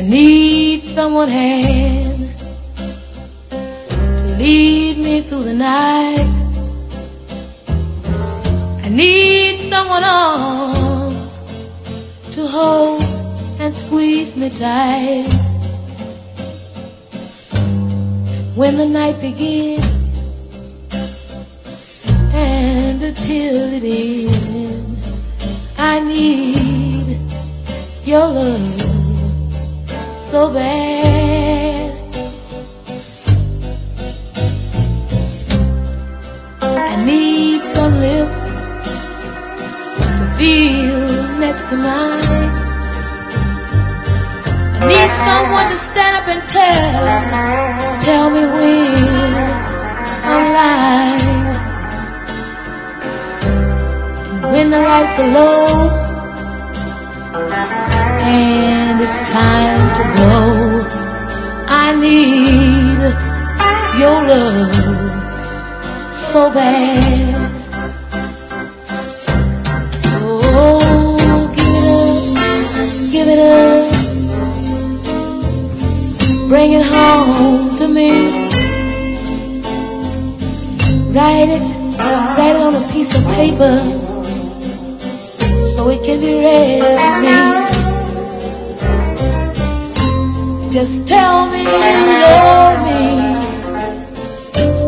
I need someone hand to lead me through the night. I need someone arms to hold and squeeze me tight. When the night begins and until it ends, I need your love so bad. I need some lips to feel next to mine. I need someone to stand up and tell, tell me when I'm lying. And when the lights are low and it's time to go, I need your love so bad. Oh, give it up, give it up. Bring it home to me. Write it, write it on a piece of paper so it can be read to me. Just tell me you love me.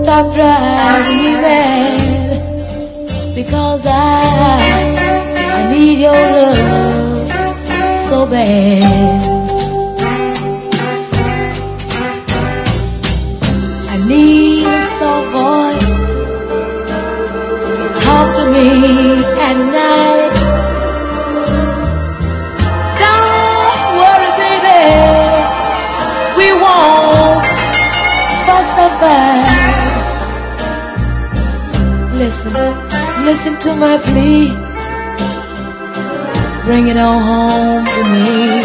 Stop driving me mad because I I need your love so bad. I need a soft voice to talk to me at night. Listen, listen to my plea. Bring it on home to me.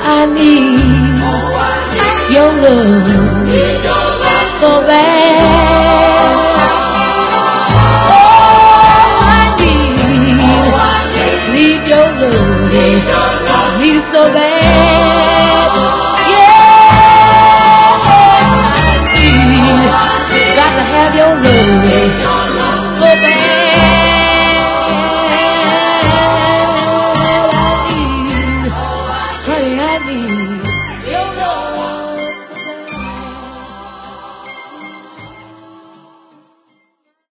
I need, oh, I need your love, need your love so bad. Need your love, need your love, need it so bad. have your little way.